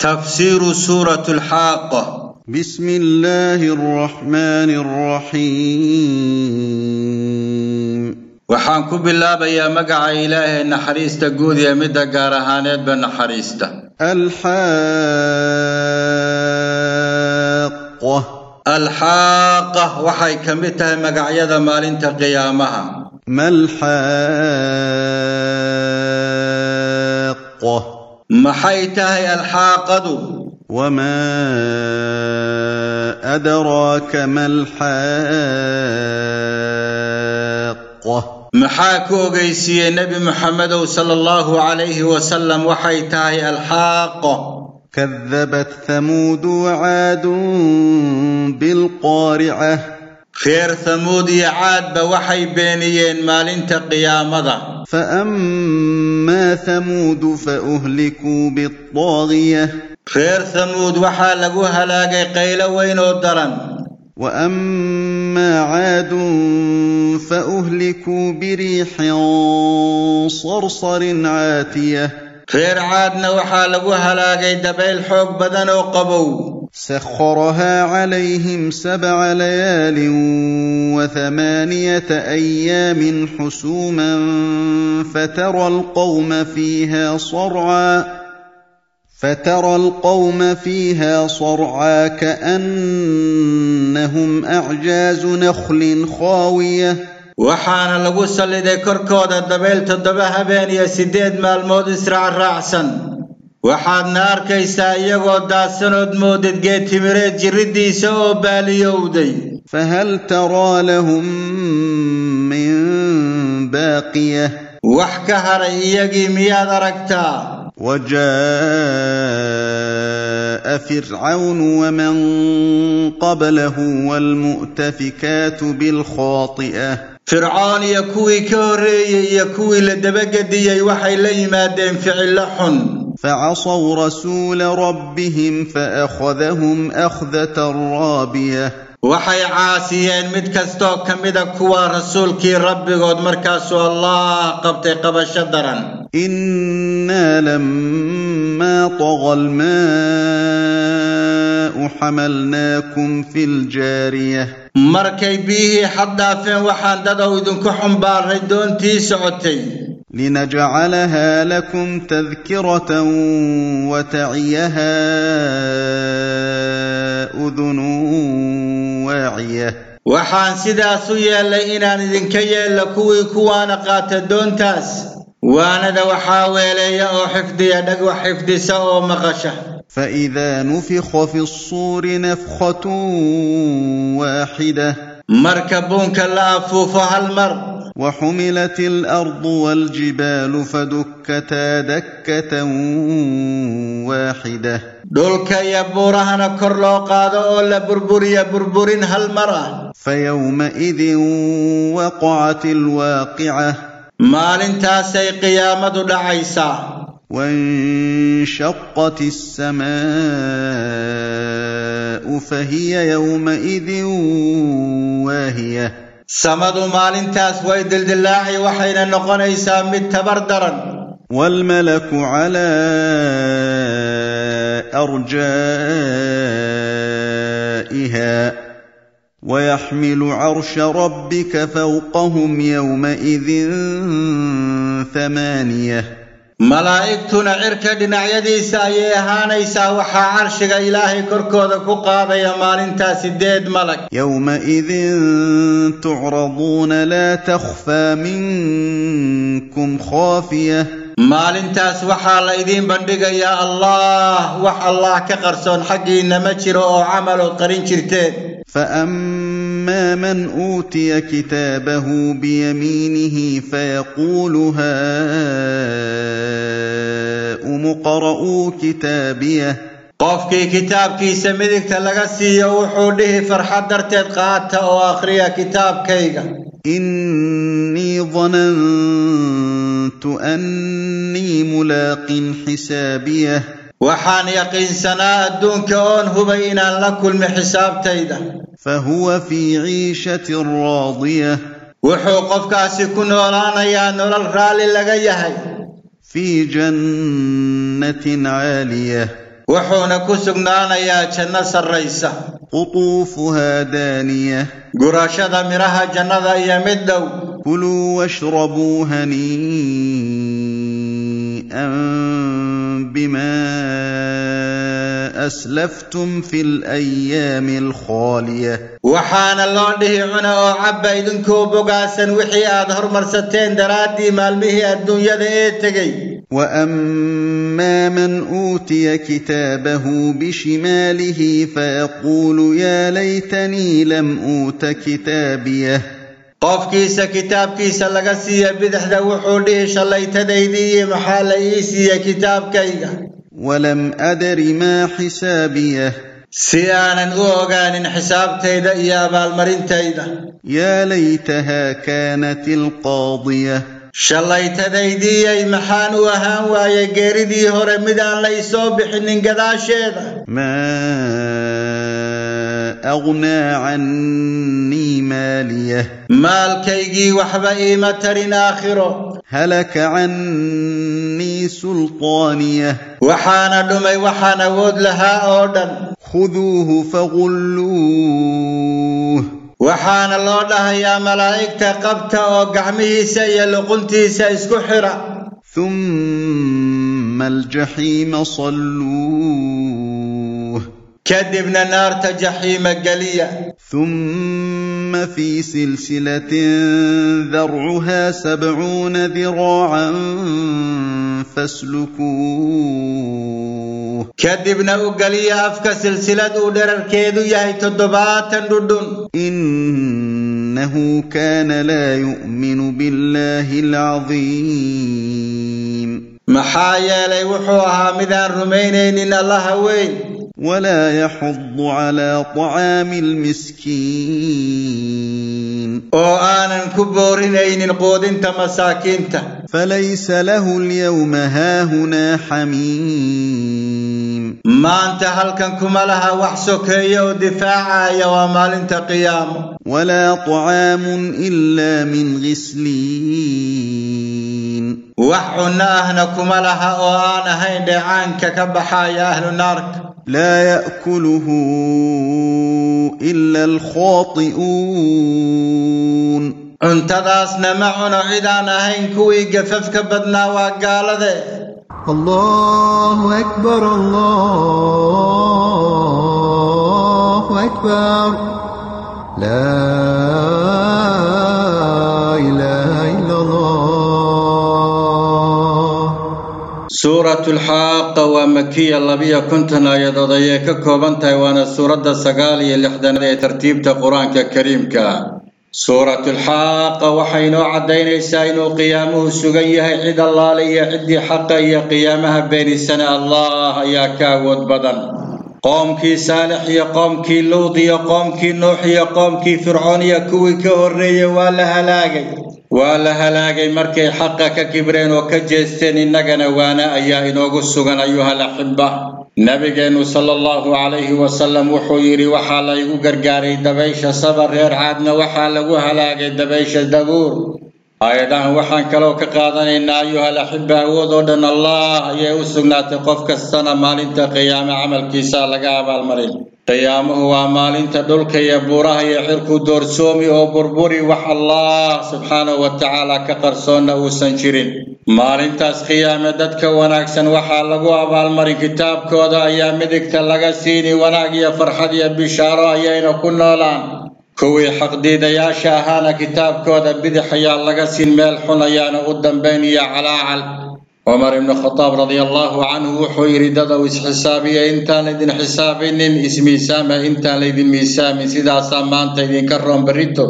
تفسير سورة الحاقة. بسم الله الرحمن الرحيم. وحانكو بالله يا مقع إله إن النحريس تقود يا مدى قارهانات بالنحريس الحاقة. الحاقة وحي كمتها مقع يدا مال انت قيامها. ما الحاقة؟ محيته الحاقد. وما أدراك ما الحاقة. محاكو قيسي نبي محمد صلى الله عليه وسلم وحيته الحاقة كذبت ثمود وعاد بالقارعة. خير ثمود يعاد بوحي بينيين مال انت قيامته فأما ثمود فأهلكوا بالطاغية خير ثمود وحال وحالقوا هلاقي قيل وين الدرن وأما عاد فأهلكوا بريح صرصر عاتية خير عادنا وحالقوا هلاقي دبي الحب بدن وقبو. سخرها عليهم سبع ليال وثمانية أيام حسوما فترى القوم فيها صرعا فترى القوم فيها صرعا كأنهم أعجاز نخل خاوية. waxaana lagu salliday korkooda dabayl toddoba habeen iyo siddeed maalmood israac raacsan وحد نار كيسا يغو داسن ادمودد جي تمريد جردي سو باليودي فهل ترى لهم من باقية؟ وحكها رأيكي مياد ركتا. وجاء فرعون ومن قبله والمؤتفكات بالخاطئة. فرعون يكوي كوري يكوي لدبقدي يوحي لي ما فعل لحن. فعصوا رسول ربهم فأخذهم أخذة رابية. وحي عاسيين متكستو كمدا كوا رسول كي ربي قد مركاسو الله قبتي قبل شدرا إنا لما طغى الماء حملناكم في الجارية. مركي به حدا فين وحان ددو دون كحن بار تي سعوتي. لنجعلها لكم تذكرة وتعيها أذن واعية. وحان سيدا سويا لئينا نذن كي لكوي كوانا قات دونتاس. وأنا دوحاوي لي أو حفدي أدق وحفدي سوء مغشة فإذا نفخ في الصور نفخة واحدة. مركبون كلا أفوف هالمرض. وحملت الأرض والجبال فدكتا دكة واحدة. دولك يا برهن كرلو قادو لبربر يا بربرين هالمرة فيومئذ وقعت الواقعة. ما لنتا سي قيامة لعيسى وانشقت السماء فهي يومئذ واهية. سمدو مال تاس ويد الله وحين النقن يسام التبردرا والملك على أرجائها ويحمل عرش ربك فوقهم يومئذ ثمانية. ملائكتنا عركة دنعيدي سايهاني ساوحا عرشق إلهي كركو ذكوقا بيامال انتا سداد ملك يومئذ تعرضون لا تخفى منكم خافية مال انتا سوحا لايدين بندق يا الله وح الله كقرسون حقي إنما شروا عملوا قرين شرتين فأم أما من أوتي كتابه بيمينه فيقول هاي أم اقرؤوا كتابية. قف كي كتاب كي سمدك تلقسي يوحوده فرحدر تدقات وآخرية كتاب كيغا. إني ظننت أني ملاق حسابية. وحان يقين سناء الدون كون هبينا لك المحساب تيدا. فهو في عيشة راضية. وحوقف كاسي كنو لانا يا نور الغالي لغيهي. في جنة عالية. وحونا كسقنا يا جنة الرئيسة قطوفها دانية. قراشد مرها جنة يا مدو. كلوا واشربوا هنيئا. بما أسلفتم في الأيام الخالية. وحان الله عنده عنا وعبا إذن كوبقاسا وحي أظهر مرستين درادي مالمه الدنيا دي وأما من أوتي كتابه بشماله فيقول يا ليتني لم أوت كتابيه. قف كيس كتاب كيس لغسي بدحد وحوله شليت ديدي محال إيسي كتاب كيغا ولم أدر ما حسابيه سيانا أوغان حساب تيدا يا بالمرين تيدا يا ليتها كانت القاضية شليت ديدي اي محان وهان ويا جيردي هرمدان ليسو بحنين قداشيدا ما أغنى عني مالية. مال كيجي وحب إيمة آخره هلك عني سلطانية. وحان دمي وحان ود لها أودا خذوه فغلوه. وحان الله لها يا ملائكة قبت وقعمه سي لقنتي سيسكحر ثم الجحيم صلوه. كدبنا نار تجحيم قليا ثم في سلسلة ذرعها سبعون ذراعا فاسلكوه. كدبنا قليا أفك سلسلة أدر الكيد يهي تدبات ردن إنه كان لا يؤمن بالله العظيم. محايا لي وحوها مذان رمينين الله وين. ولا يحض على طعام المسكين. أو أنا كبورين اين القود انت مساكنت فليس له اليوم ها هنا حميم. ما انت هل كنكم لها وحسك يا دفاع يا مال انت قيام. ولا طعام إلا من غسلين. وحنا اهنكم لها وأنا هين دعانك كبحا يا أهل النار. لا يأكله إلا الخاطئون. انت داس نمعنا عيدنا هين كوي جففك بدنا وقالده الله أكبر الله أكبر. لا إله إلا الله الله labiyo konton aayadood ayay ka kooban tahay waana suuradda sagaal iyo lixdanaad ee tartiibta qur-aanka kariimka suuratu lxaaqa waxay inoo caddaynaysaa inuu qiyaamuhu sugan yahay cid allaale iyo ciddii xaqa iyo qiyaamaha beenisana allah ayaa ka awood badan qoomkii saalix iyo qoomkii luud iyo qoomkii nuux iyo qoomkii fircoon iyo kuwii ka horreeyey waa la halaagay waa la halaagay markay xaqa ka kibreen oo ka jeesteen innagana waana ayaa inoogu sugan ayuhal axibba nabigeennu sala allahu calayhi wasalam wuxuu yidhi waxaa la igu gargaaray dabaysha sabar reer caadna waxaa lagu halaagay dabaysha dabuur aayadahan waxaan kaloo ka qaadanaynaa ayuhal axibba awood oo dhan allah ayay u sugnaatay qof kastana maalinta qiyaame camalkiisa laga abaalmarin قيام هو مالين تدلك يا بوراه يا عرقو دور سومي أو بربوري وح الله سبحانه وتعالى كقرصون أو سنشيرين مالين تاس قيام ددك وناكسن وح لغو ابال مري كتاب كودا يا مدك تلغا سيني وناك يا فرحد يا بشارة يا إنو كنا لأن. كوي حق ديدا يا شاهانا كتاب كودا بدح يا لغا سين ميل حنا يا نغدن بيني يا علاعل عمر بن الخطاب رضي الله عنه حير دد وس حسابي انت لد حسابي ان إسمي سام انت لد ميسام سدا سام أنت دين كرم بريتو.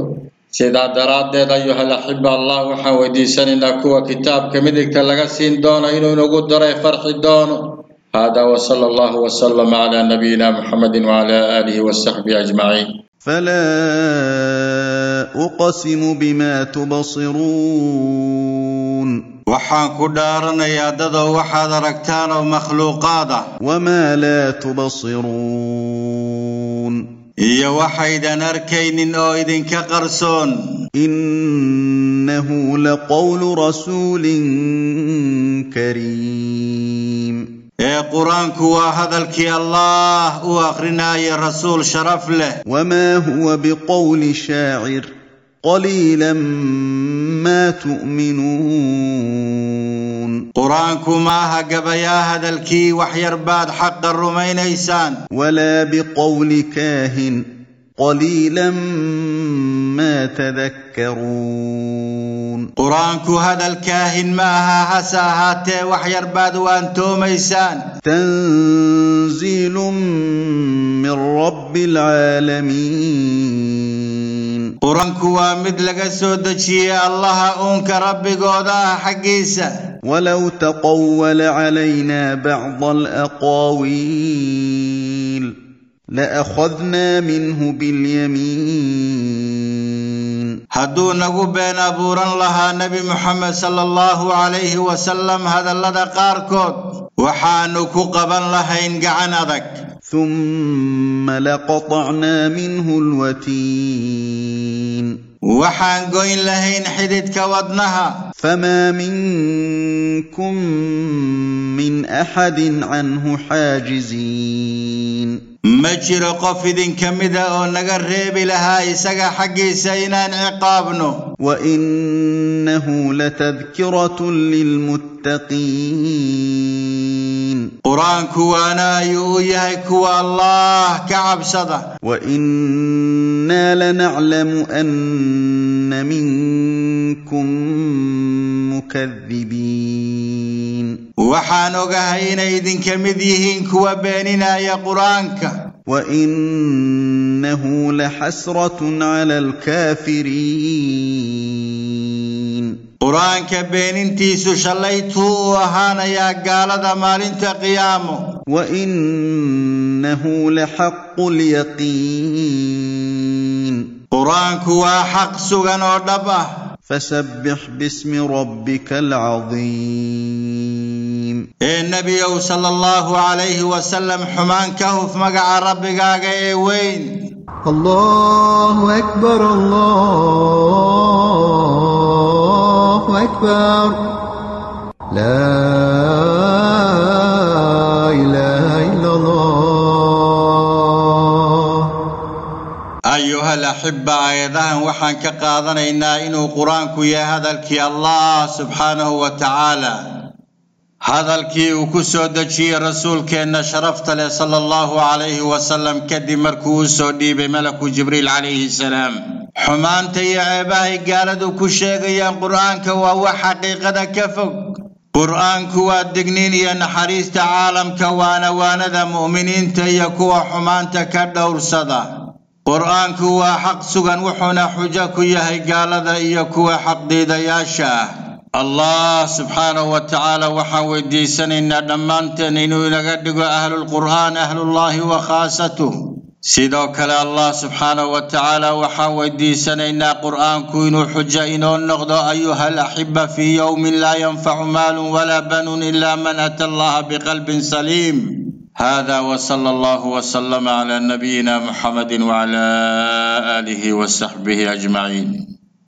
سدا دراد د أيها الاحب الله حوادي سن ان كتاب كمدك تلقى سين دون انه نوغو دري فرخي دون. هذا وصلى الله وسلم على نبينا محمد وعلى آله وصحبه أجمعين. فلا أقسم بما تبصرون. وحاكو دارنا يا دادا وحاد ركتان ومخلوقات وما لا تبصرون. إيا وحيدا نركين أويد كقرسون إنه لقول رسول كريم. يا قرآن كوا هذا الكي الله وأخرنا يا رسول شرف له. وما هو بقول شاعر. قليلا ما تؤمنون. قرانكما هجب يا هذا الكي وحير بعد حق الرمين إيسان. ولا بقول كاهن. قليلا ما تذكرون. قرانك هذا الكاهن ماها هسا هاتي وحي باد وانتو ميسان تنزيل من رب العالمين. قرانك ومدلق السودشي الله أنك رب قودا حقيسا ولو تقول علينا بعض الأقاويل. لأخذنا منه باليمين. هدو نغو بين أبورا لها نبي محمد صلى الله عليه وسلم هذا الذي قاركوت وحانك قبا لها إن ذك ثم لقطعنا منه الوتين. وحان قوين لهين حدد وضنها فما منكم من أحد عنه حاجزين. ما جرى قفد كمدا أو نغريب لها يسغ حقي سينان عقابنه وإنه لتذكرة للمتقين. للمتقين. قران كوانا يؤيا كوا الله كعب صدا وإنا لنعلم أن منكم مكذبين. وحانوغا هين إذن كمذيهين كوا بيننا يا قرآنك. وإنه لحسرة على الكافرين. قرآن كبين بيننتي سشليتو أهانا يا قال قالد انت تقيامو وإنه لحق اليقين. قرآن قرآنك وحق سغن وردبه. فسبح باسم ربك العظيم. النبي صلى الله عليه وسلم حمان كهف مقع ربك وين الله أكبر الله الغفار لا إله إلا الله. أيها الأحبة أيضاً وحن كقاضنا إنا إن قرآن كي هذا الكي الله سبحانه وتعالى. هذا الكي وكسو دجي رسول كأن شرفت صلى الله عليه وسلم كدمر كوسو دي بملك جبريل عليه السلام. Xumaanta iyo ceebahay gaaladu ku sheegayaan qur-aanka waa wax xaqiiqada ka fog qur-aanku waa digniin iyo naxariista caalamka waana waanada mu'miniinta iyo kuwa xumaanta ka dhowrsada qur-aanku waa xaq sugan wuxuuna xujo ku yahay gaalada iyo kuwa xaqdiidayaasha ah allah subxaanahu wa tacaala waxaan weydiisanaynaa dhammaanteen inuu inaga dhigo ahlulqur'aan ahlullaahi wa khaasatuh سيدو كلا الله سبحانه وتعالى وحاوي سنة سنين قرآن كوين حجة إنو النغضو أيها الأحبة في يوم لا ينفع مال ولا بنون إلا من أتى الله بقلب سليم. هذا وصلى الله وسلم على نبينا محمد وعلى آله وصحبه أجمعين.